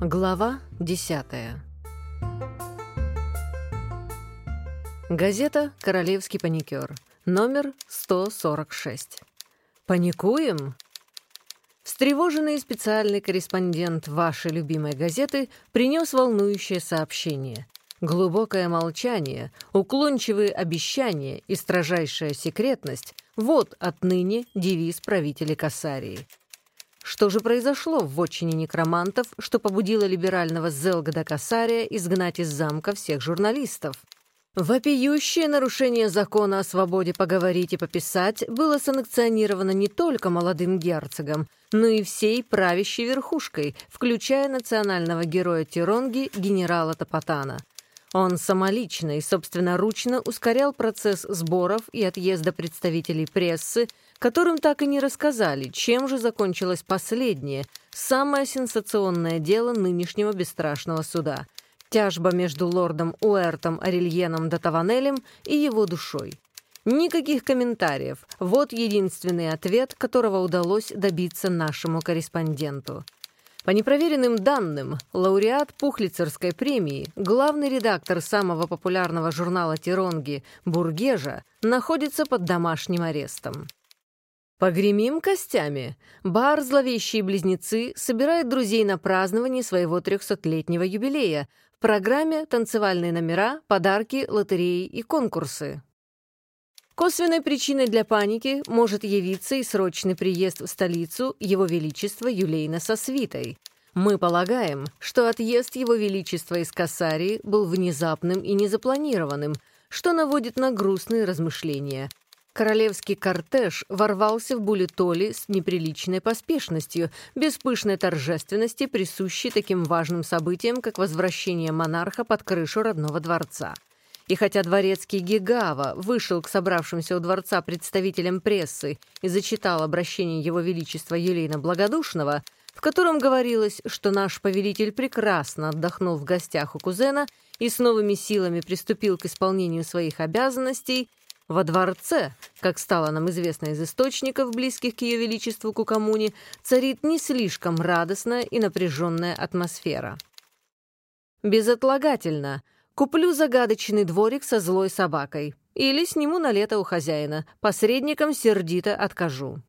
Глава 10 Газета «Королевский паникер», номер 146. «Паникуем?» Встревоженный специальный корреспондент вашей любимой газеты принес волнующее сообщение. Глубокое молчание, уклончивые обещания и строжайшая секретность — вот отныне девиз правителей Кассарии — что же произошло в вотчине некромантов, что побудило либерального Зелгада Касария изгнать из замка всех журналистов? Вопиющее нарушение закона о свободе поговорить и пописать было санкционировано не только молодым герцогом, но и всей правящей верхушкой, включая национального героя Тиронги генерала Топотана. Он самолично и собственноручно ускорял процесс сборов и отъезда представителей прессы, которым так и не рассказали, чем же закончилось последнее, самое сенсационное дело нынешнего бесстрашного суда — тяжба между лордом Уэртом Арельеном Датаванелем и его душой. Никаких комментариев. Вот единственный ответ, которого удалось добиться нашему корреспонденту. По непроверенным данным, лауреат Пухлицерской премии, главный редактор самого популярного журнала «Тиронги» Бургежа, находится под домашним арестом. Погремим костями. Бар «Зловещие близнецы» собирает друзей на празднование своего трехсотлетнего юбилея. В программе танцевальные номера, подарки, лотереи и конкурсы. Косвенной причиной для паники может явиться и срочный приезд в столицу Его Величества Юлейна со свитой. Мы полагаем, что отъезд Его Величества из Кассарии был внезапным и незапланированным, что наводит на грустные размышления – Королевский кортеж ворвался в Булитоли с неприличной поспешностью, без пышной торжественности, присущей таким важным событиям, как возвращение монарха под крышу родного дворца. И хотя дворецкий Гигава вышел к собравшимся у дворца представителям прессы и зачитал обращение Его Величества Елена Благодушного, в котором говорилось, что наш повелитель прекрасно отдохнул в гостях у кузена и с новыми силами приступил к исполнению своих обязанностей, во дворце, как стало нам известно из источников, близких к Ее Величеству Кукамуни, царит не слишком радостная и напряженная атмосфера. Безотлагательно куплю загадочный дворик со злой собакой или сниму на лето у хозяина, посредникам сердито откажу.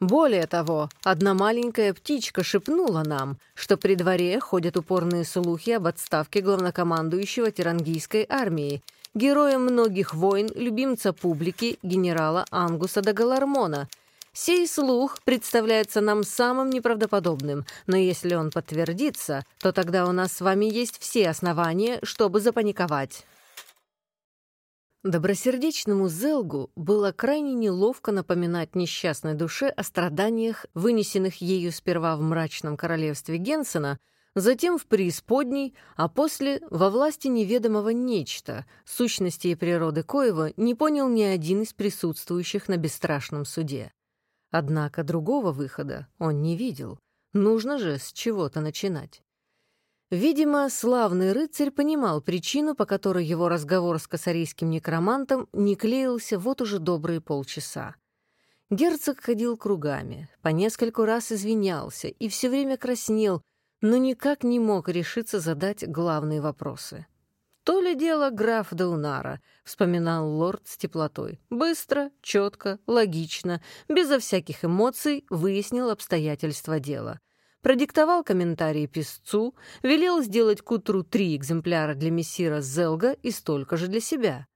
Более того, одна маленькая птичка шепнула нам, что при дворе ходят упорные слухи об отставке главнокомандующего тирангийской армии героя многих войн, любимца публики, генерала Ангуса де Галармона. Сей слух представляется нам самым неправдоподобным, но если он подтвердится, то тогда у нас с вами есть все основания, чтобы запаниковать. Добросердечному Зелгу было крайне неловко напоминать несчастной душе о страданиях, вынесенных ею сперва в мрачном королевстве Генсена, затем в преисподней, а после во власти неведомого нечто, сущности и природы коего не понял ни один из присутствующих на бесстрашном суде. Однако другого выхода он не видел. Нужно же с чего-то начинать. Видимо, славный рыцарь понимал причину, по которой его разговор с косарийским некромантом не клеился вот уже добрые полчаса. Герцог ходил кругами, по нескольку раз извинялся и все время краснел, но никак не мог решиться задать главные вопросы. «То ли дело граф Даунара», — вспоминал лорд с теплотой. Быстро, четко, логично, безо всяких эмоций выяснил обстоятельства дела. Продиктовал комментарии писцу, велел сделать к утру три экземпляра для мессира Зелга и столько же для себя.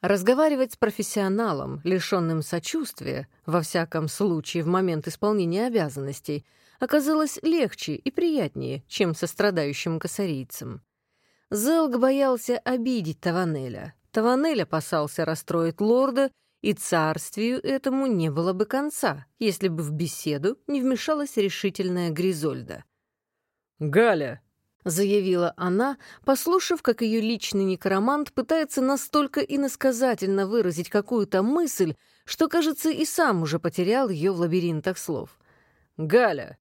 Разговаривать с профессионалом, лишенным сочувствия, во всяком случае в момент исполнения обязанностей — оказалось легче и приятнее, чем со страдающим косарийцем. Зелг боялся обидеть Таванеля. Таванель опасался расстроить лорда, и царствию этому не было бы конца, если бы в беседу не вмешалась решительная Гризольда. «Галя!» — заявила она, послушав, как ее личный некромант пытается настолько иносказательно выразить какую-то мысль, что, кажется, и сам уже потерял ее в лабиринтах слов. «Галя,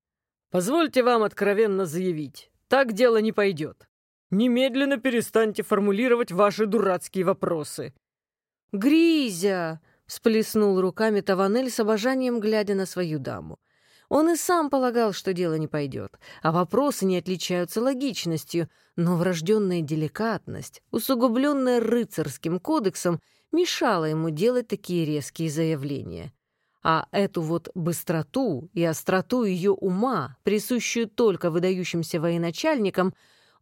Позвольте вам откровенно заявить, так дело не пойдет. Немедленно перестаньте формулировать ваши дурацкие вопросы. «Гризя!» — всплеснул руками Таванель с обожанием, глядя на свою даму. Он и сам полагал, что дело не пойдет, а вопросы не отличаются логичностью, но врожденная деликатность, усугубленная рыцарским кодексом, мешала ему делать такие резкие заявления. А эту вот быстроту и остроту ее ума, присущую только выдающимся военачальникам,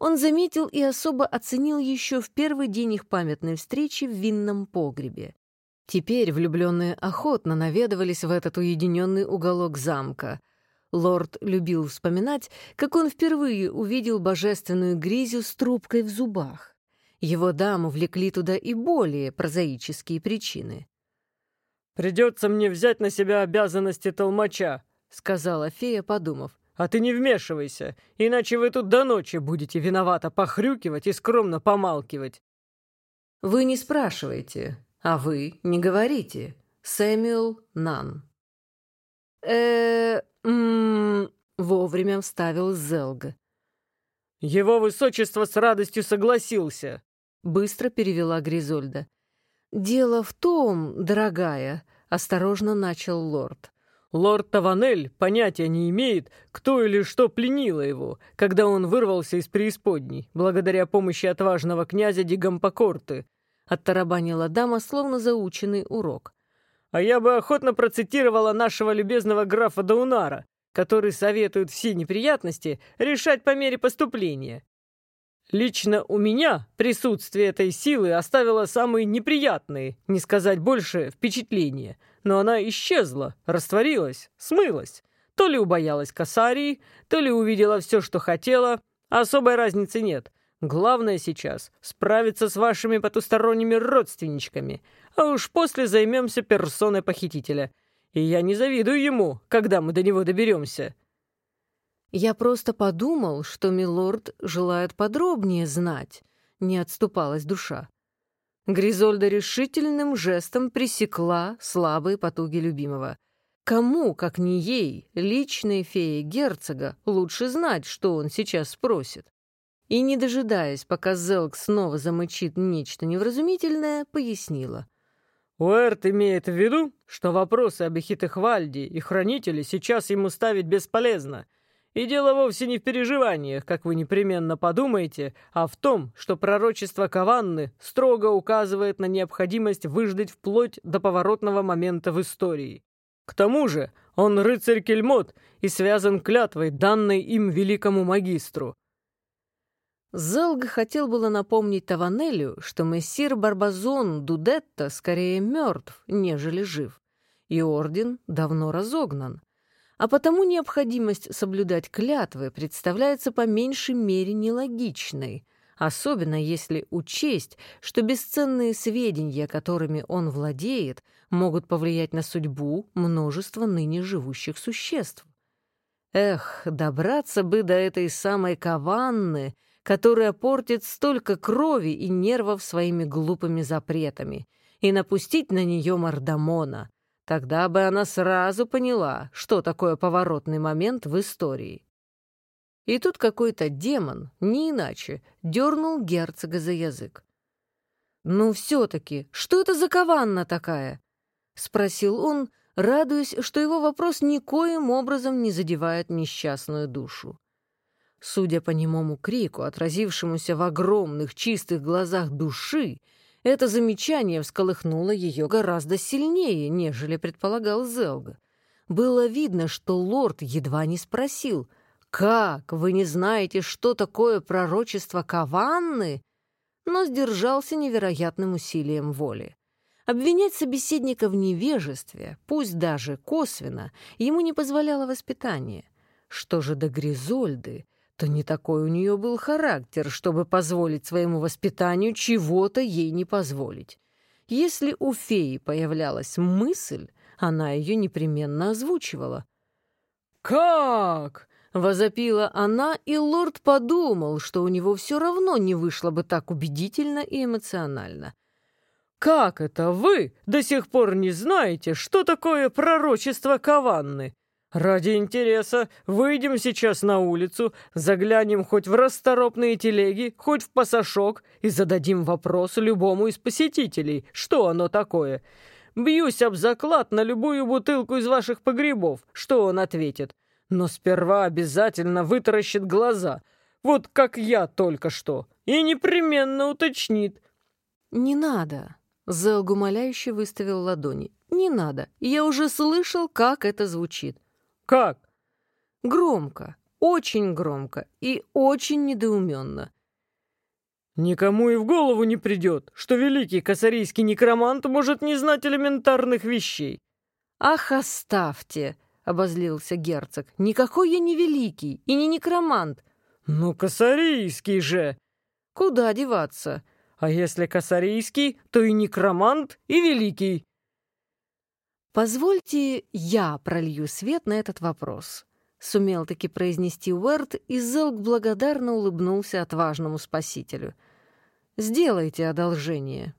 он заметил и особо оценил еще в первый день их памятной встречи в винном погребе. Теперь влюбленные охотно наведывались в этот уединенный уголок замка. Лорд любил вспоминать, как он впервые увидел божественную гризю с трубкой в зубах. Его даму влекли туда и более прозаические причины. «Придется мне взять на себя обязанности толмача», — сказала фея, подумав. «А ты не вмешивайся, иначе вы тут до ночи будете виновато похрюкивать и скромно помалкивать». «Вы не спрашиваете, а вы не говорите. Сэмюэл Нан». э вовремя вставил Зелга. «Его высочество с радостью согласился», — быстро перевела Гризольда. «Дело в том, дорогая», — осторожно начал лорд. «Лорд Таванель понятия не имеет, кто или что пленило его, когда он вырвался из преисподней, благодаря помощи отважного князя Дигампокорты, — оттарабанила дама, словно заученный урок. «А я бы охотно процитировала нашего любезного графа Даунара, который советует все неприятности решать по мере поступления. Лично у меня присутствие этой силы оставило самые неприятные, не сказать больше, впечатления. Но она исчезла, растворилась, смылась. То ли убоялась Касарии, то ли увидела все, что хотела. Особой разницы нет. Главное сейчас — справиться с вашими потусторонними родственничками, а уж после займемся персоной похитителя. И я не завидую ему, когда мы до него доберемся». «Я просто подумал, что милорд желает подробнее знать», — не отступалась душа. Гризольда решительным жестом пресекла слабые потуги любимого. Кому, как не ей, личной фее герцога, лучше знать, что он сейчас спросит? и, не дожидаясь, пока Зелк снова замычит нечто невразумительное, пояснила. Уэрт имеет в виду, что вопросы об Эхитехвальде и Хранителе сейчас ему ставить бесполезно. И дело вовсе не в переживаниях, как вы непременно подумаете, а в том, что пророчество Каванны строго указывает на необходимость выждать вплоть до поворотного момента в истории. К тому же он рыцарь Кельмот и связан клятвой, данной им великому магистру. Зелг хотел было напомнить Таванелю, что мессир Барбазон Дудетта скорее мертв, нежели жив, и орден давно разогнан. А потому необходимость соблюдать клятвы представляется по меньшей мере нелогичной, особенно если учесть, что бесценные сведения, которыми он владеет, могут повлиять на судьбу множества ныне живущих существ. Эх, добраться бы до этой самой Каванны — которая портит столько крови и нервов своими глупыми запретами, и напустить на нее мордамона. Тогда бы она сразу поняла, что такое поворотный момент в истории. И тут какой-то демон, не иначе, дернул герцога за язык. «Ну, все-таки, что это за каванна такая?» — спросил он, радуясь, что его вопрос никоим образом не задевает несчастную душу. Судя по немому крику, отразившемуся в огромных чистых глазах души, это замечание всколыхнуло ее гораздо сильнее, нежели предполагал Зелга. Было видно, что лорд едва не спросил, «Как, вы не знаете, что такое пророчество Каванны?» но сдержался невероятным усилием воли. Обвинять собеседника в невежестве, пусть даже косвенно, ему не позволяло воспитание. Что же до Гризольды, то не такой у нее был характер, чтобы позволить своему воспитанию чего-то ей не позволить. Если у феи появлялась мысль, она ее непременно озвучивала. «Как?» — возопила она, и лорд подумал, что у него все равно не вышло бы так убедительно и эмоционально. «Как это вы до сих пор не знаете, что такое пророчество Каванны?» «Ради интереса выйдем сейчас на улицу, заглянем хоть в расторопные телеги, хоть в пасашок и зададим вопрос любому из посетителей, что оно такое. Бьюсь об заклад на любую бутылку из ваших погребов. Что он ответит? Но сперва обязательно вытаращит глаза, вот как я только что, и непременно уточнит. «Не надо», — Зелг умоляюще выставил ладони. «Не надо. Я уже слышал, как это звучит». «Как?» «Громко, очень громко и очень недоуменно. Никому и в голову не придет, что великий косарийский некромант может не знать элементарных вещей. «Ах, оставьте!» — обозлился герцог. «Никакой я не великий и не некромант». «Ну, косарийский же!» «Куда деваться?» «А если косарийский, то и некромант, и великий». «Позвольте, я пролью свет на этот вопрос», — сумел таки произнести Уэрт, и Зелк благодарно улыбнулся отважному спасителю — Сделайте одолжение.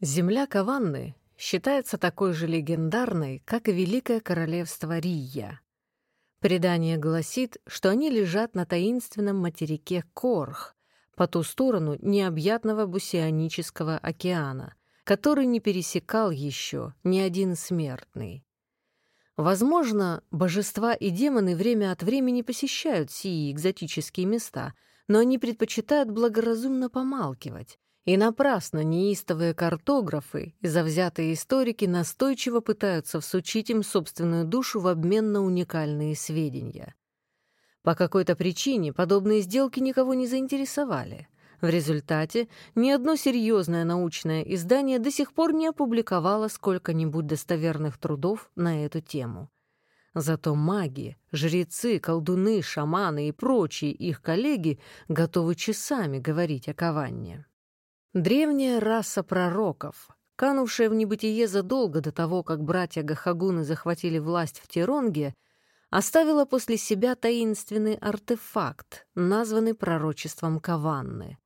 Земля Каванны считается такой же легендарной, как и Великое Королевство Рия. Предание гласит, что они лежат на таинственном материке Корх, по ту сторону необъятного Бусионического океана, который не пересекал еще ни один смертный. Возможно, божества и демоны время от времени посещают сии экзотические места — но они предпочитают благоразумно помалкивать, и напрасно неистовые картографы и завзятые историки настойчиво пытаются всучить им собственную душу в обмен на уникальные сведения. По какой-то причине подобные сделки никого не заинтересовали. В результате ни одно серьезное научное издание до сих пор не опубликовало сколько-нибудь достоверных трудов на эту тему. Зато маги, жрецы, колдуны, шаманы и прочие их коллеги готовы часами говорить о Каванне. Древняя раса пророков, канувшая в небытие задолго до того, как братья Гахагуны захватили власть в Теронге, оставила после себя таинственный артефакт, названный пророчеством Каванны.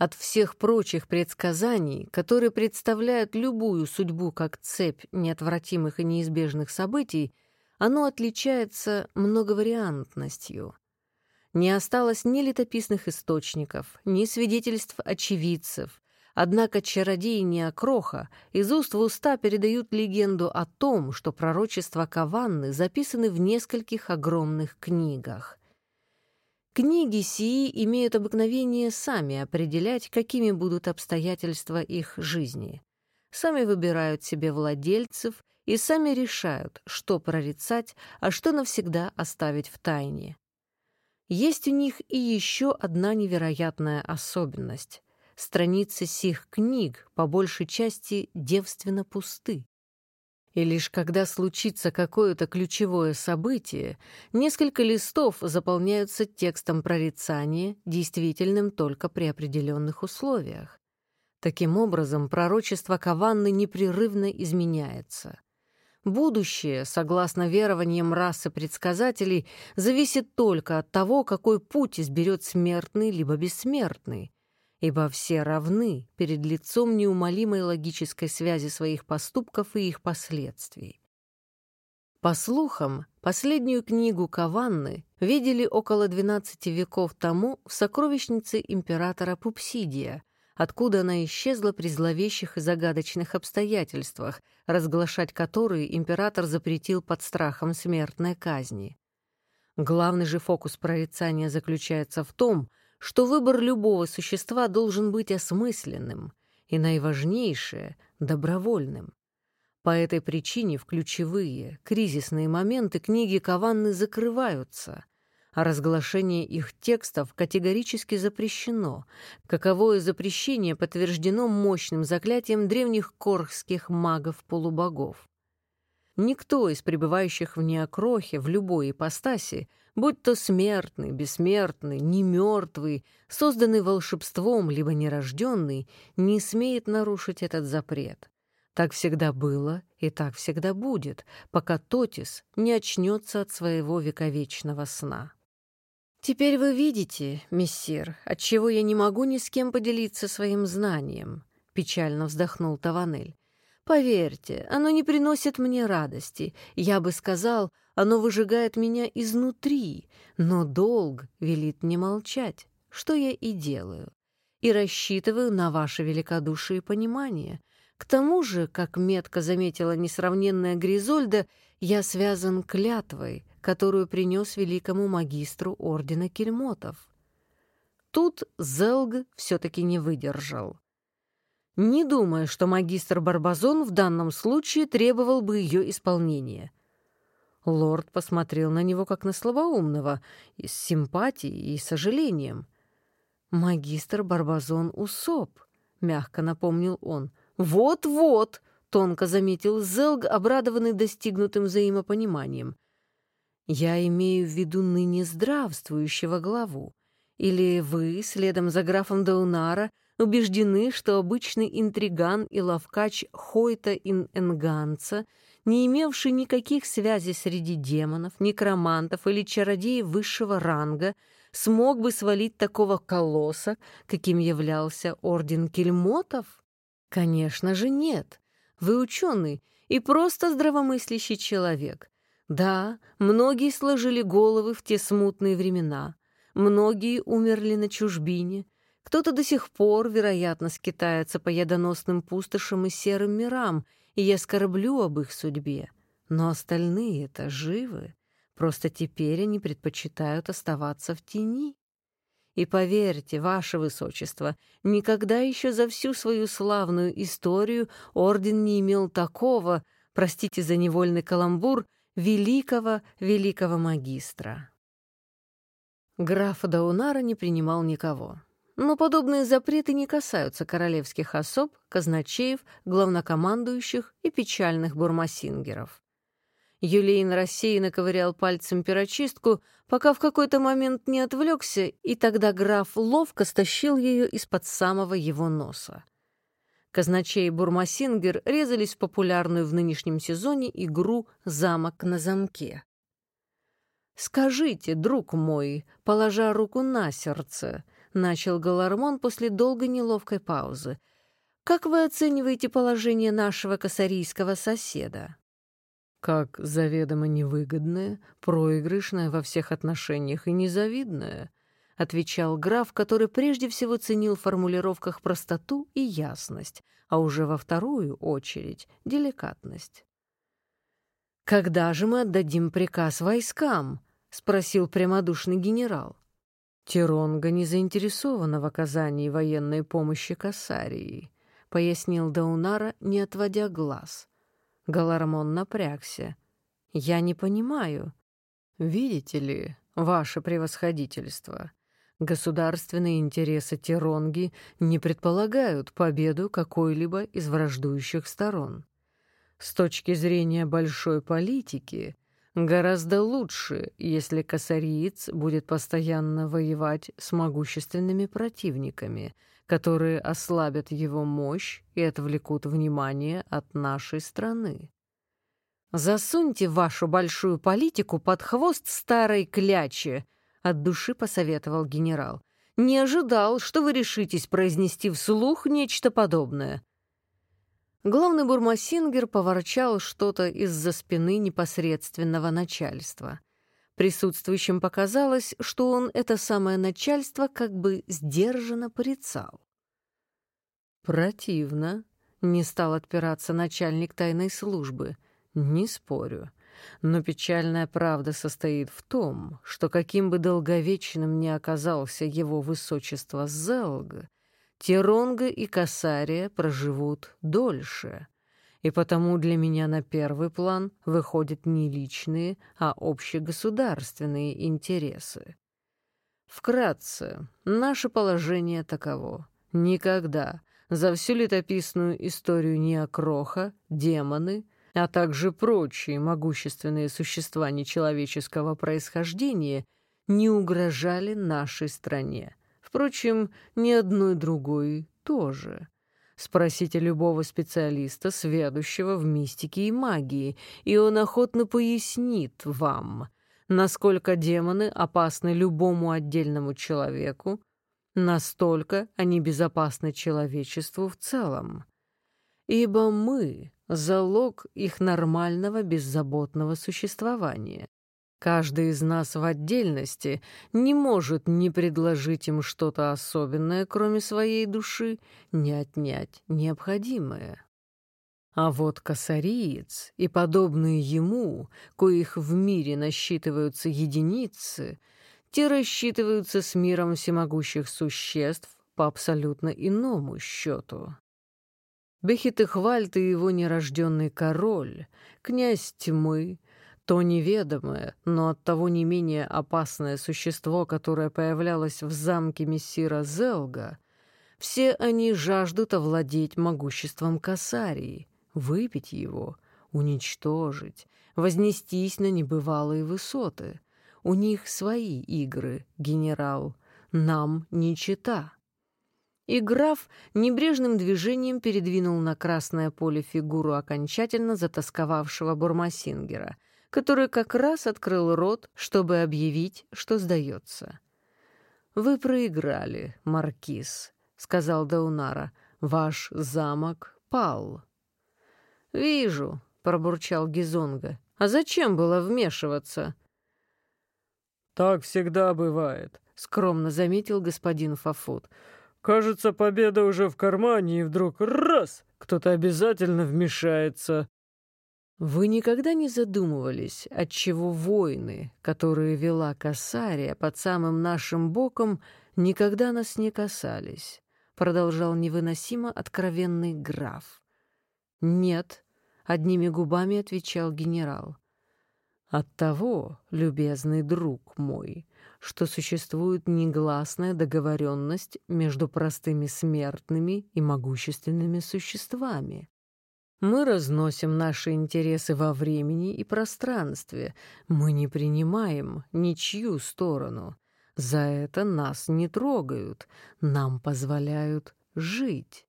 От всех прочих предсказаний, которые представляют любую судьбу как цепь неотвратимых и неизбежных событий, оно отличается многовариантностью. Не осталось ни летописных источников, ни свидетельств очевидцев, однако чародеи Неокроха из уст в уста передают легенду о том, что пророчества Каванны записаны в нескольких огромных книгах. Книги сии имеют обыкновение сами определять, какими будут обстоятельства их жизни. Сами выбирают себе владельцев и сами решают, что прорицать, а что навсегда оставить в тайне. Есть у них и еще одна невероятная особенность. Страницы сих книг по большей части девственно пусты. И лишь когда случится какое-то ключевое событие, несколько листов заполняются текстом прорицания, действительным только при определенных условиях. Таким образом, пророчество Каванны непрерывно изменяется. Будущее, согласно верованиям расы предсказателей, зависит только от того, какой путь изберет смертный либо бессмертный, ибо все равны перед лицом неумолимой логической связи своих поступков и их последствий. По слухам, последнюю книгу Каванны видели около 12 веков тому в сокровищнице императора Пупсидия, откуда она исчезла при зловещих и загадочных обстоятельствах, разглашать которые император запретил под страхом смертной казни. Главный же фокус прорицания заключается в том, что выбор любого существа должен быть осмысленным и, наиважнейшее, добровольным. По этой причине в ключевые, кризисные моменты книги Каванны закрываются, а разглашение их текстов категорически запрещено. Каковое запрещение подтверждено мощным заклятием древних корхских магов-полубогов. Никто из пребывающих в неокрохе в любой ипостаси, будь то смертный, бессмертный, немертвый, созданный волшебством либо нерожденный, не смеет нарушить этот запрет. Так всегда было и так всегда будет, пока Тотис не очнется от своего вековечного сна. «Теперь вы видите, мессир, отчего я не могу ни с кем поделиться своим знанием», — печально вздохнул Таванель. «Поверьте, оно не приносит мне радости. Я бы сказал, оно выжигает меня изнутри, но долг велит мне молчать, что я и делаю. И рассчитываю на ваше великодушие и понимание. К тому же, как метко заметила несравненная Гризольда, я связан клятвой, которую принес великому магистру ордена кельмотов. Тут Зелг все-таки не выдержал. Не думая, что магистр Барбазон в данном случае требовал бы ее исполнения. Лорд посмотрел на него как на слабоумного, и с симпатией и сожалением. «Магистр Барбазон усоп», — мягко напомнил он. «Вот-вот», — тонко заметил Зелг, обрадованный достигнутым взаимопониманием. «Я имею в виду ныне здравствующего главу. Или вы, следом за графом Даунара, убеждены, что обычный интриган и ловкач Хойта ин Энганца, не имевший никаких связей среди демонов, некромантов или чародеев высшего ранга, смог бы свалить такого колосса, каким являлся орден кельмотов? Конечно же нет. Вы ученый и просто здравомыслящий человек. Да, многие сложили головы в те смутные времена, Многие умерли на чужбине, кто-то до сих пор, вероятно, скитается по ядоносным пустошам и серым мирам, и я скорблю об их судьбе. Но остальные-то живы, просто теперь они предпочитают оставаться в тени. И поверьте, ваше высочество, никогда еще за всю свою славную историю орден не имел такого, простите за невольный каламбур, великого-великого магистра. Граф Даунара не принимал никого. Но подобные запреты не касаются королевских особ, казначеев, главнокомандующих и печальных бурмасингеров. Юлейн рассеянно ковырял пальцем перочистку, пока в какой-то момент не отвлекся, и тогда граф ловко стащил ее из-под самого его носа. Казначей и Бурмасингер резались в популярную в нынешнем сезоне игру «Замок на замке». «Скажите, друг мой, положа руку на сердце», — начал Галармон после долгой неловкой паузы, «как вы оцениваете положение нашего косарийского соседа?» «Как заведомо невыгодное, проигрышное во всех отношениях и незавидное», — отвечал граф, который прежде всего ценил в формулировках простоту и ясность, а уже во вторую очередь — деликатность. «Когда же мы отдадим приказ войскам?» — спросил прямодушный генерал. «Тиронга не заинтересована в оказании военной помощи Кассарии», — пояснил Даунара, не отводя глаз. Галармон напрягся. «Я не понимаю. Видите ли, ваше превосходительство, государственные интересы Тиронги не предполагают победу какой-либо из враждующих сторон. С точки зрения большой политики — Гораздо лучше, если косариец будет постоянно воевать с могущественными противниками, которые ослабят его мощь и отвлекут внимание от нашей страны. «Засуньте вашу большую политику под хвост старой клячи», — от души посоветовал генерал. «Не ожидал, что вы решитесь произнести вслух нечто подобное. Главный бурмасингер поворчал что-то из-за спины непосредственного начальства. Присутствующим показалось, что он это самое начальство как бы сдержанно порицал. «Противно», — не стал отпираться начальник тайной службы. «Не спорю. Но печальная правда состоит в том, что каким бы долговечным ни оказался его высочество Зелг, Тиронга и Касария проживут дольше, и потому для меня на первый план выходят не личные, а общегосударственные интересы. Вкратце, наше положение таково. Никогда за всю летописную историю Неокроха, демоны, а также прочие могущественные существа нечеловеческого происхождения не угрожали нашей стране. Впрочем, ни одной другой тоже. Спросите любого специалиста, сведущего в мистике и магии, и он охотно пояснит вам, насколько демоны опасны любому отдельному человеку, настолько они безопасны человечеству в целом. Ибо мы — залог их нормального беззаботного существования. Каждый из нас в отдельности не может не предложить им что-то особенное, кроме своей души, не отнять необходимое. А вот косариец и подобные ему, коих в мире насчитываются единицы, те рассчитываются с миром всемогущих существ по абсолютно иному счету. Бехитехвальд и его нерожденный король, князь тьмы, то неведомое, но оттого не менее опасное существо, которое появлялось в замке мессира Зелга, все они жаждут овладеть могуществом Касарии, выпить его, уничтожить, вознестись на небывалые высоты. У них свои игры, генерал, нам не чита. И граф небрежным движением передвинул на красное поле фигуру окончательно затасковавшего Бурмасингера, который как раз открыл рот, чтобы объявить, что сдается. «Вы проиграли, Маркиз», — сказал Даунара. «Ваш замок пал». «Вижу», — пробурчал Гизонга. «А зачем было вмешиваться?» «Так всегда бывает», — скромно заметил господин Фафут. «Кажется, победа уже в кармане, и вдруг раз — кто-то обязательно вмешается». Вы никогда не задумывались, отчего войны, которые вела Касария под самым нашим боком, никогда нас не касались? Продолжал невыносимо откровенный граф. «Нет», — одними губами отвечал генерал. «От того, любезный друг мой, что существует негласная договоренность между простыми смертными и могущественными существами. Мы разносим наши интересы во времени и пространстве, мы не принимаем ничью сторону. За это нас не трогают, нам позволяют жить».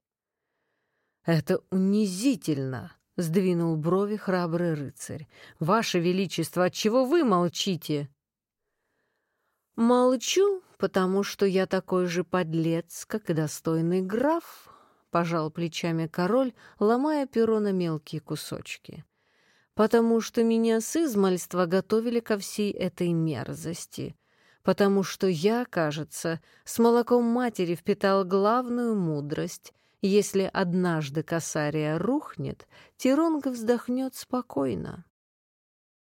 «Это унизительно!» — сдвинул брови храбрый рыцарь. «Ваше Величество, отчего вы молчите?» «Молчу, потому что я такой же подлец, как и достойный граф», — пожал плечами король, ломая перо на мелкие кусочки. «Потому что меня с измальства готовили ко всей этой мерзости, потому что я, кажется, с молоком матери впитал главную мудрость — если однажды Касария рухнет, Тиронга вздохнет спокойно.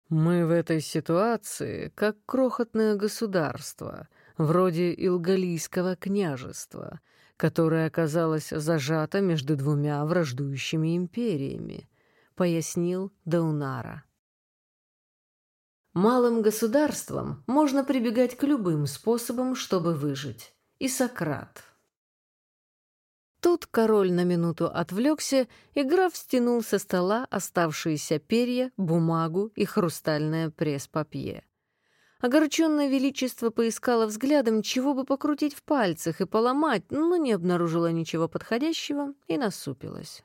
«Мы в этой ситуации как крохотное государство, вроде Илгалийского княжества, которое оказалось зажато между двумя враждующими империями», — пояснил Даунара. Малым государством можно прибегать к любым способам, чтобы выжить. И Сократ, Тут король на минуту отвлекся, и граф стянул со стола оставшиеся перья, бумагу и хрустальное пресс-папье. Огорченное величество поискало взглядом, чего бы покрутить в пальцах и поломать, но не обнаружила ничего подходящего и насупилась.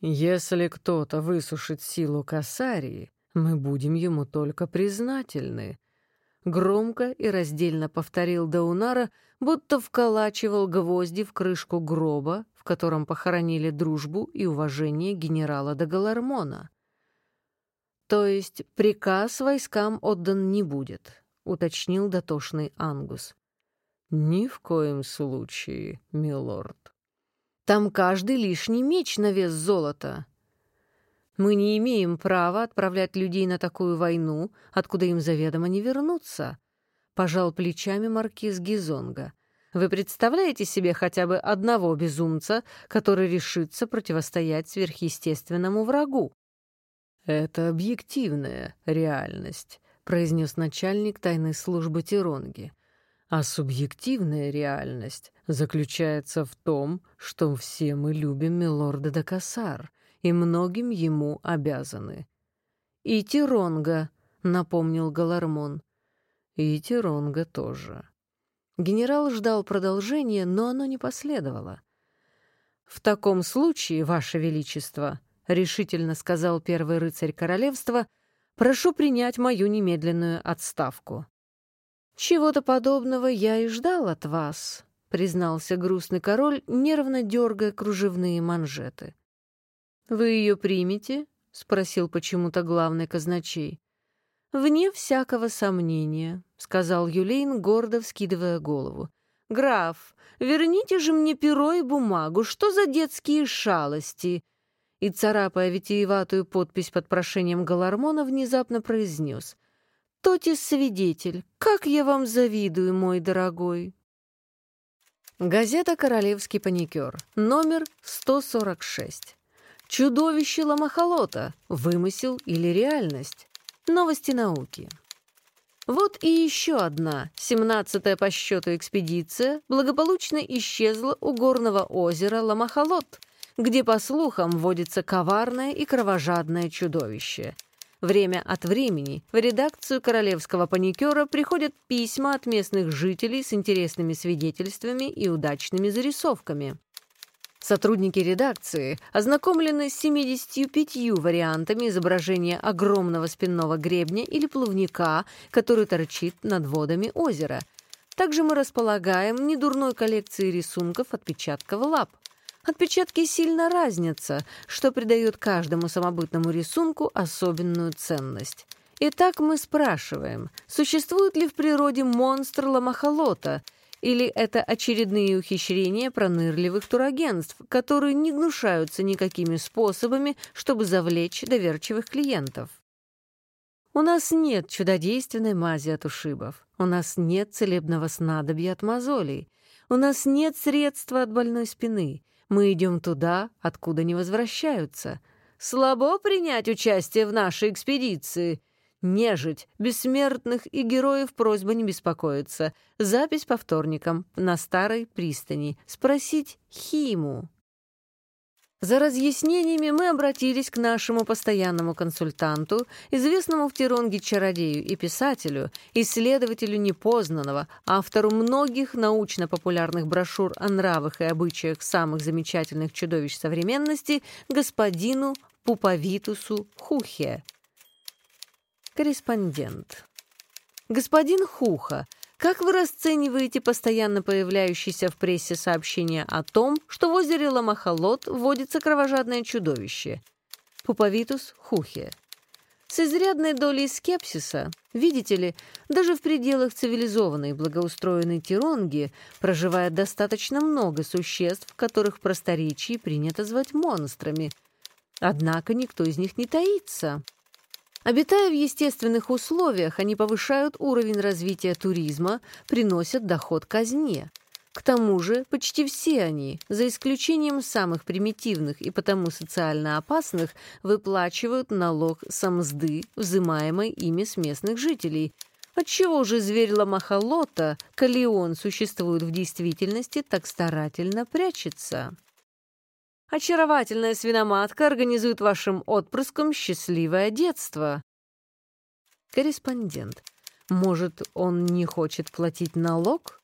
«Если кто-то высушит силу Касарии, мы будем ему только признательны», громко и раздельно повторил Даунара, будто вколачивал гвозди в крышку гроба, в котором похоронили дружбу и уважение генерала де Галармона. «То есть приказ войскам отдан не будет», — уточнил дотошный Ангус. «Ни в коем случае, милорд». «Там каждый лишний меч на вес золота», мы не имеем права отправлять людей на такую войну, откуда им заведомо не вернуться», — пожал плечами маркиз Гизонга. «Вы представляете себе хотя бы одного безумца, который решится противостоять сверхъестественному врагу?» «Это объективная реальность», — произнес начальник тайной службы Тиронги. «А субъективная реальность заключается в том, что все мы любим милорда Дакасар» и многим ему обязаны. «И Тиронга», — напомнил Галармон. «И Тиронга тоже». Генерал ждал продолжения, но оно не последовало. «В таком случае, Ваше Величество», — решительно сказал первый рыцарь королевства, «прошу принять мою немедленную отставку». «Чего-то подобного я и ждал от вас», — признался грустный король, нервно дергая кружевные манжеты. «Вы ее примете?» — спросил почему-то главный казначей. «Вне всякого сомнения», — сказал Юлейн, гордо вскидывая голову. «Граф, верните же мне перо и бумагу. Что за детские шалости? И, царапая витиеватую подпись под прошением Галармона, внезапно произнес «Тотис свидетель, как я вам завидую, мой дорогой!» Газета «Королевский паникер», номер 146. Чудовище Ламахолота. Вымысел или реальность? Новости науки. Вот и еще одна, семнадцатая по счету экспедиция, благополучно исчезла у горного озера Ламахолот, где, по слухам, водится коварное и кровожадное чудовище. Время от времени в редакцию королевского паникера приходят письма от местных жителей с интересными свидетельствами и удачными зарисовками. Сотрудники редакции ознакомлены с 75 вариантами изображения огромного спинного гребня или плавника, который торчит над водами озера. Также мы располагаем недурной коллекцией рисунков отпечатков лап. Отпечатки сильно разнятся, что придает каждому самобытному рисунку особенную ценность. Итак, мы спрашиваем, существует ли в природе монстр ломахолота – или это очередные ухищрения пронырливых турагентств, которые не гнушаются никакими способами, чтобы завлечь доверчивых клиентов? У нас нет чудодейственной мази от ушибов. У нас нет целебного снадобья от мозолей. У нас нет средства от больной спины. Мы идем туда, откуда не возвращаются. Слабо принять участие в нашей экспедиции — Нежить, бессмертных и героев просьба не беспокоиться. Запись по вторникам на старой пристани. Спросить Химу. За разъяснениями мы обратились к нашему постоянному консультанту, известному в Тиронге чародею и писателю, исследователю непознанного, автору многих научно-популярных брошюр о нравах и обычаях самых замечательных чудовищ современности, господину Пуповитусу Хухе. Корреспондент. Господин Хуха, как вы расцениваете постоянно появляющиеся в прессе сообщения о том, что в озере Ламахалот водится кровожадное чудовище? Пуповитус Хухе. С изрядной долей скепсиса, видите ли, даже в пределах цивилизованной и благоустроенной Тиронги проживает достаточно много существ, которых в принято звать монстрами. Однако никто из них не таится. Обитая в естественных условиях, они повышают уровень развития туризма, приносят доход казне. К тому же почти все они, за исключением самых примитивных и потому социально опасных, выплачивают налог со мзды, взимаемой ими с местных жителей. Отчего же зверь Ламахалота, коли он существует в действительности, так старательно прячется? Очаровательная свиноматка организует вашим отпрыском счастливое детство. Корреспондент. Может, он не хочет платить налог?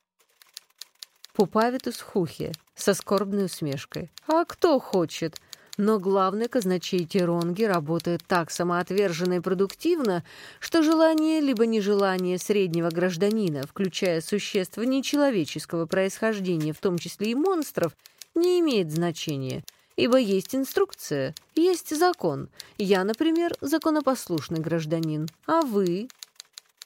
Пупавитус Хухи со скорбной усмешкой. А кто хочет? Но главный казначей Тиронги работает так самоотверженно и продуктивно, что желание либо нежелание среднего гражданина, включая существ нечеловеческого происхождения, в том числе и монстров, не имеет значения — ибо есть инструкция, есть закон. Я, например, законопослушный гражданин, а вы...»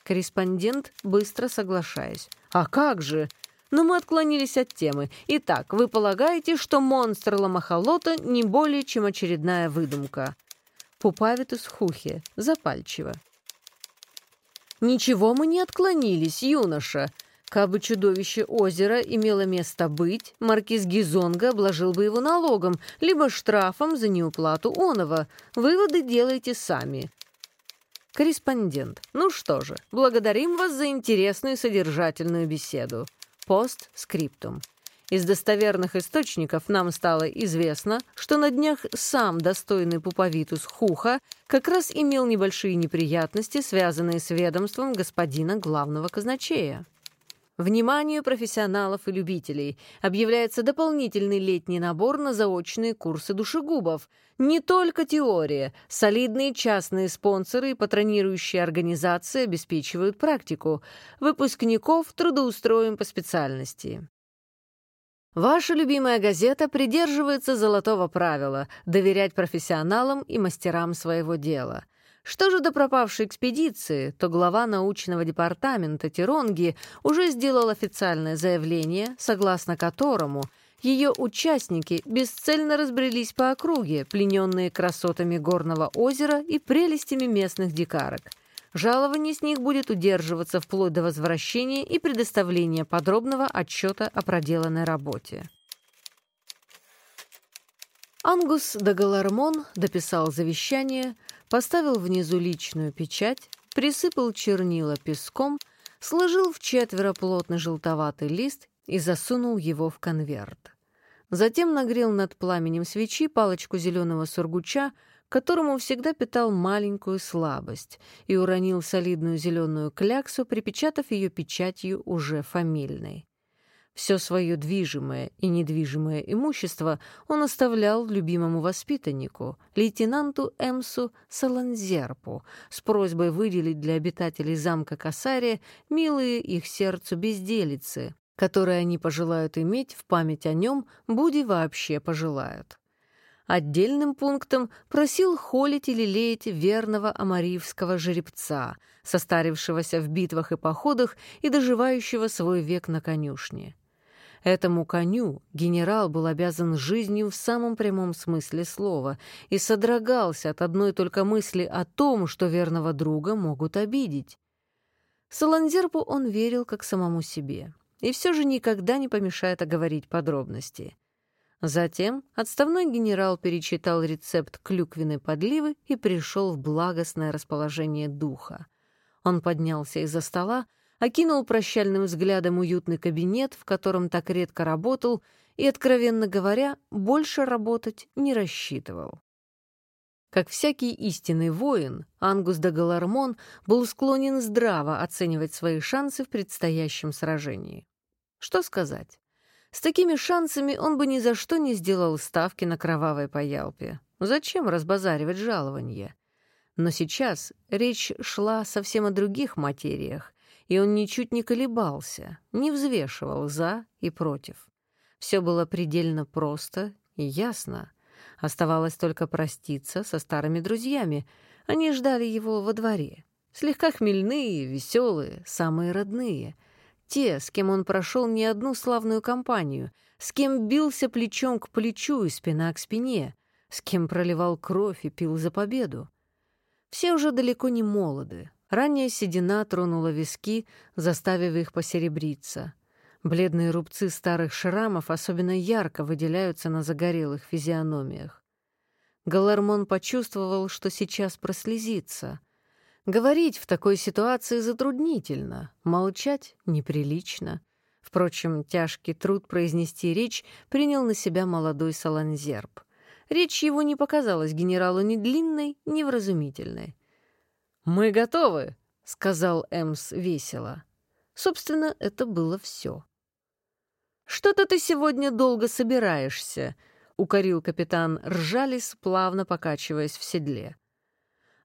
Корреспондент, быстро соглашаясь. «А как же?» Но мы отклонились от темы. Итак, вы полагаете, что монстр Ламахолота не более чем очередная выдумка? Пупавитус Хухе, запальчиво. «Ничего мы не отклонились, юноша. Кабы чудовище озера имело место быть, маркиз Гизонга обложил бы его налогом, либо штрафом за неуплату оного. Выводы делайте сами. Корреспондент. Ну что же, благодарим вас за интересную содержательную беседу. Постскриптум. Из достоверных источников нам стало известно, что на днях сам достойный пуповитус Хуха как раз имел небольшие неприятности, связанные с ведомством господина главного казначея. Вниманию профессионалов и любителей объявляется дополнительный летний набор на заочные курсы душегубов. Не только теория. Солидные частные спонсоры и патронирующие организации обеспечивают практику. Выпускников трудоустроим по специальности. Ваша любимая газета придерживается золотого правила – доверять профессионалам и мастерам своего дела – что же до пропавшей экспедиции, то глава научного департамента Тиронги уже сделал официальное заявление, согласно которому ее участники бесцельно разбрелись по округе, плененные красотами горного озера и прелестями местных дикарок. Жалование с них будет удерживаться вплоть до возвращения и предоставления подробного отчета о проделанной работе. Ангус де Галармон дописал завещание, поставил внизу личную печать, присыпал чернила песком, сложил в четверо плотный желтоватый лист и засунул его в конверт. Затем нагрел над пламенем свечи палочку зеленого сургуча, которому всегда питал маленькую слабость, и уронил солидную зеленую кляксу, припечатав ее печатью уже фамильной. Все свое движимое и недвижимое имущество он оставлял любимому воспитаннику, лейтенанту Эмсу Саланзерпу, с просьбой выделить для обитателей замка Касария милые их сердцу безделицы, которые они пожелают иметь в память о нем, буди вообще пожелают. Отдельным пунктом просил холить или леять верного амаривского жеребца, состарившегося в битвах и походах и доживающего свой век на конюшне. Этому коню генерал был обязан жизнью в самом прямом смысле слова и содрогался от одной только мысли о том, что верного друга могут обидеть. Саланзерпу он верил как самому себе и все же никогда не помешает оговорить подробности. Затем отставной генерал перечитал рецепт клюквенной подливы и пришел в благостное расположение духа. Он поднялся из-за стола, окинул прощальным взглядом уютный кабинет, в котором так редко работал, и, откровенно говоря, больше работать не рассчитывал. Как всякий истинный воин, Ангус де Галармон был склонен здраво оценивать свои шансы в предстоящем сражении. Что сказать? С такими шансами он бы ни за что не сделал ставки на кровавой поялпе. Зачем разбазаривать жалование? Но сейчас речь шла совсем о других материях, и он ничуть не колебался, не взвешивал «за» и «против». Все было предельно просто и ясно. Оставалось только проститься со старыми друзьями. Они ждали его во дворе. Слегка хмельные, веселые, самые родные — те, с кем он прошел не одну славную кампанию, с кем бился плечом к плечу и спина к спине, с кем проливал кровь и пил за победу. Все уже далеко не молоды. Ранняя седина тронула виски, заставив их посеребриться. Бледные рубцы старых шрамов особенно ярко выделяются на загорелых физиономиях. Галармон почувствовал, что сейчас прослезится. Говорить в такой ситуации затруднительно, молчать неприлично. Впрочем, тяжкий труд произнести речь принял на себя молодой Саланзерб. Речь его не показалась генералу ни длинной, ни вразумительной. «Мы готовы», — сказал Эмс весело. Собственно, это было все. «Что-то ты сегодня долго собираешься», — укорил капитан Ржалис, плавно покачиваясь в седле.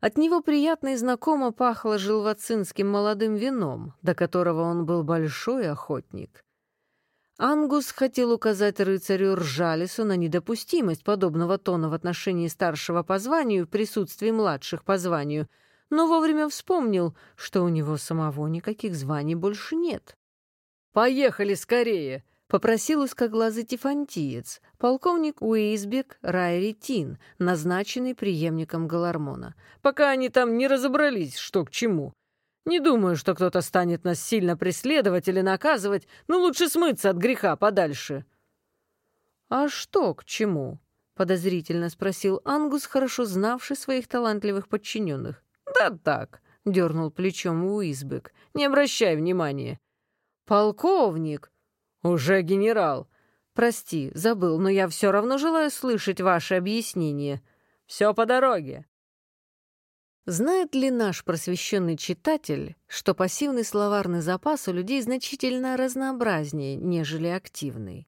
От него приятно и знакомо пахло желвацинским молодым вином, до которого он был большой охотник. Ангус хотел указать рыцарю Ржалису на недопустимость подобного тона в отношении старшего по званию в присутствии младших по званию, но вовремя вспомнил, что у него самого никаких званий больше нет. «Поехали скорее!» попросил узкоглазый тифантиец, полковник Уизбек Райритин, назначенный преемником Галармона, пока они там не разобрались, что к чему. Не думаю, что кто-то станет нас сильно преследовать или наказывать, но лучше смыться от греха подальше». «А что к чему?» — подозрительно спросил Ангус, хорошо знавший своих талантливых подчиненных. «Да так», — дернул плечом Уизбек, — «не обращай внимания». «Полковник!» «Уже генерал!» «Прости, забыл, но я все равно желаю слышать ваше объяснение. Все по дороге!» Знает ли наш просвещенный читатель, что пассивный словарный запас у людей значительно разнообразнее, нежели активный?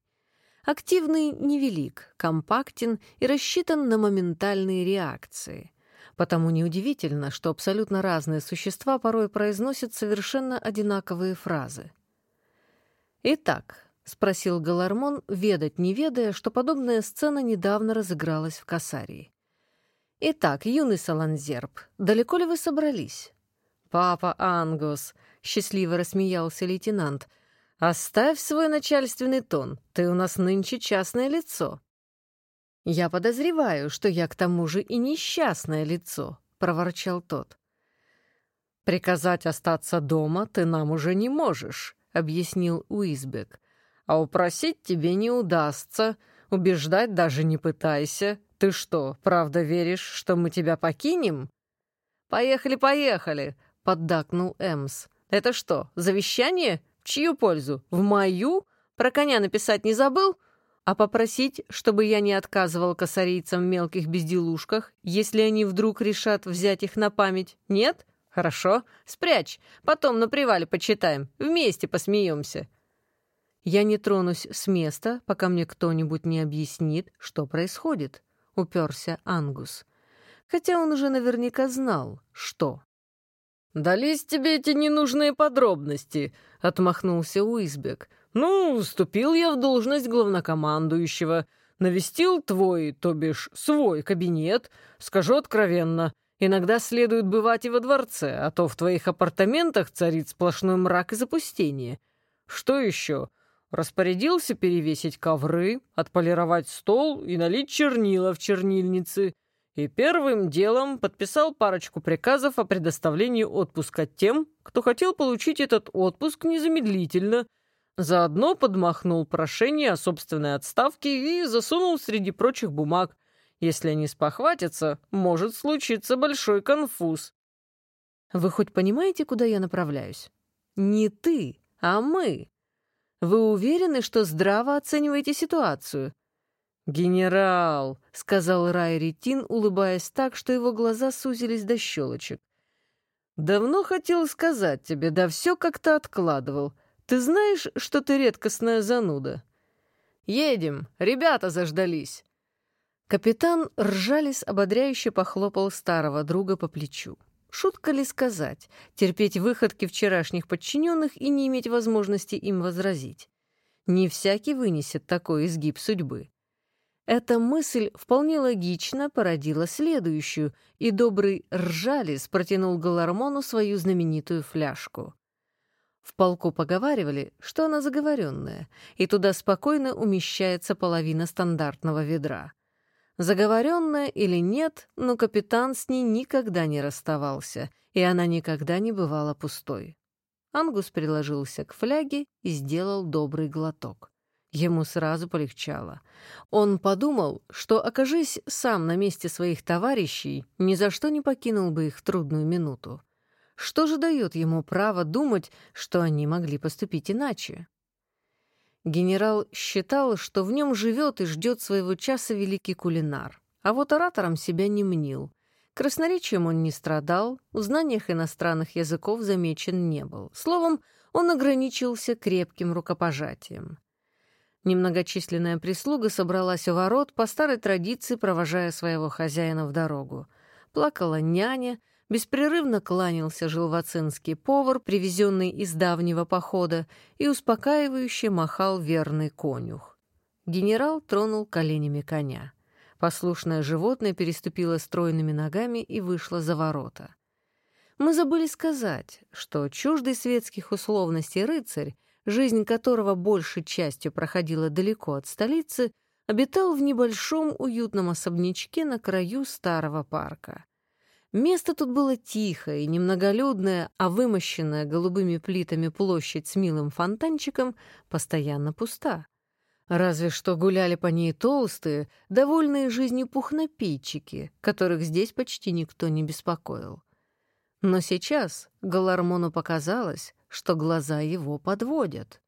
Активный невелик, компактен и рассчитан на моментальные реакции. Потому неудивительно, что абсолютно разные существа порой произносят совершенно одинаковые фразы. «Итак», — спросил Галармон, ведать не ведая, что подобная сцена недавно разыгралась в Касарии. «Итак, юный Саланзерб, далеко ли вы собрались?» «Папа Ангус», — счастливо рассмеялся лейтенант, — «Оставь свой начальственный тон, ты у нас нынче частное лицо». «Я подозреваю, что я к тому же и несчастное лицо», — проворчал тот. «Приказать остаться дома ты нам уже не можешь», — объяснил Уизбек. «А упросить тебе не удастся, убеждать даже не пытайся. Ты что, правда веришь, что мы тебя покинем?» «Поехали, поехали», — поддакнул Эмс. «Это что, завещание?» В чью пользу? В мою? Про коня написать не забыл? А попросить, чтобы я не отказывал косарийцам в мелких безделушках, если они вдруг решат взять их на память? Нет? Хорошо. Спрячь. Потом на привале почитаем. Вместе посмеемся. Я не тронусь с места, пока мне кто-нибудь не объяснит, что происходит, — уперся Ангус. Хотя он уже наверняка знал, что. «Дались тебе эти ненужные подробности», — отмахнулся Уизбек. «Ну, вступил я в должность главнокомандующего, навестил твой, то бишь свой кабинет. Скажу откровенно, иногда следует бывать и во дворце, а то в твоих апартаментах царит сплошной мрак и запустение. Что еще?» Распорядился перевесить ковры, отполировать стол и налить чернила в чернильнице и первым делом подписал парочку приказов о предоставлении отпуска тем, кто хотел получить этот отпуск незамедлительно. Заодно подмахнул прошение о собственной отставке и засунул среди прочих бумаг. Если они спохватятся, может случиться большой конфуз. Вы хоть понимаете, куда я направляюсь? Не ты, а мы. Вы уверены, что здраво оцениваете ситуацию? «Генерал», — сказал Рай Ретин, улыбаясь так, что его глаза сузились до щелочек. «Давно хотел сказать тебе, да все как-то откладывал. Ты знаешь, что ты редкостная зануда?» «Едем, ребята заждались». Капитан Ржалис ободряюще похлопал старого друга по плечу. Шутка ли сказать, терпеть выходки вчерашних подчиненных и не иметь возможности им возразить? Не всякий вынесет такой изгиб судьбы. Эта мысль вполне логично породила следующую, и добрый Ржалис протянул Галармону свою знаменитую фляжку. В полку поговаривали, что она заговоренная, и туда спокойно умещается половина стандартного ведра. Заговоренная или нет, но капитан с ней никогда не расставался, и она никогда не бывала пустой. Ангус приложился к фляге и сделал добрый глоток. Ему сразу полегчало. Он подумал, что, окажись сам на месте своих товарищей, ни за что не покинул бы их трудную минуту. Что же дает ему право думать, что они могли поступить иначе? Генерал считал, что в нем живет и ждет своего часа великий кулинар, а вот оратором себя не мнил. Красноречием он не страдал, в знаниях иностранных языков замечен не был. Словом, он ограничился крепким рукопожатием. Немногочисленная прислуга собралась у ворот, по старой традиции провожая своего хозяина в дорогу. Плакала няня, беспрерывно кланялся желвацинский повар, привезенный из давнего похода, и успокаивающе махал верный конюх. Генерал тронул коленями коня. Послушное животное переступило стройными ногами и вышло за ворота. Мы забыли сказать, что чуждый светских условностей рыцарь жизнь которого большей частью проходила далеко от столицы, обитал в небольшом уютном особнячке на краю старого парка. Место тут было тихое и немноголюдное, а вымощенная голубыми плитами площадь с милым фонтанчиком постоянно пуста. Разве что гуляли по ней толстые, довольные жизнью пухнопейчики, которых здесь почти никто не беспокоил. Но сейчас Галармону показалось, что глаза его подводят.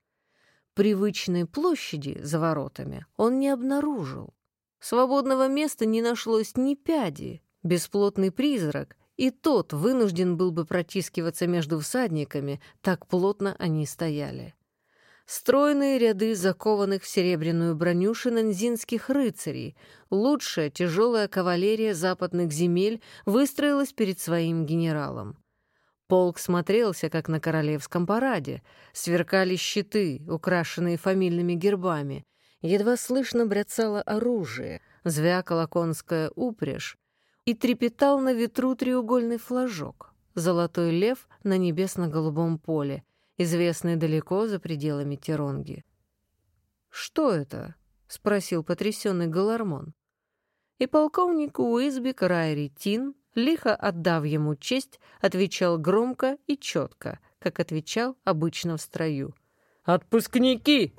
Привычной площади за воротами он не обнаружил. Свободного места не нашлось ни пяди. Бесплотный призрак, и тот вынужден был бы протискиваться между всадниками, так плотно они стояли. Стройные ряды закованных в серебряную броню шинанзинских рыцарей, лучшая тяжелая кавалерия западных земель выстроилась перед своим генералом. Полк смотрелся, как на королевском параде. Сверкали щиты, украшенные фамильными гербами. Едва слышно бряцало оружие, звякала конская упряжь, и трепетал на ветру треугольный флажок. Золотой лев на небесно-голубом поле. известный далеко за пределами Теронги. «Что это?» — спросил потрясенный Галармон. И полковник Уизбик Райри Тин, лихо отдав ему честь, отвечал громко и четко, как отвечал обычно в строю. «Отпускники!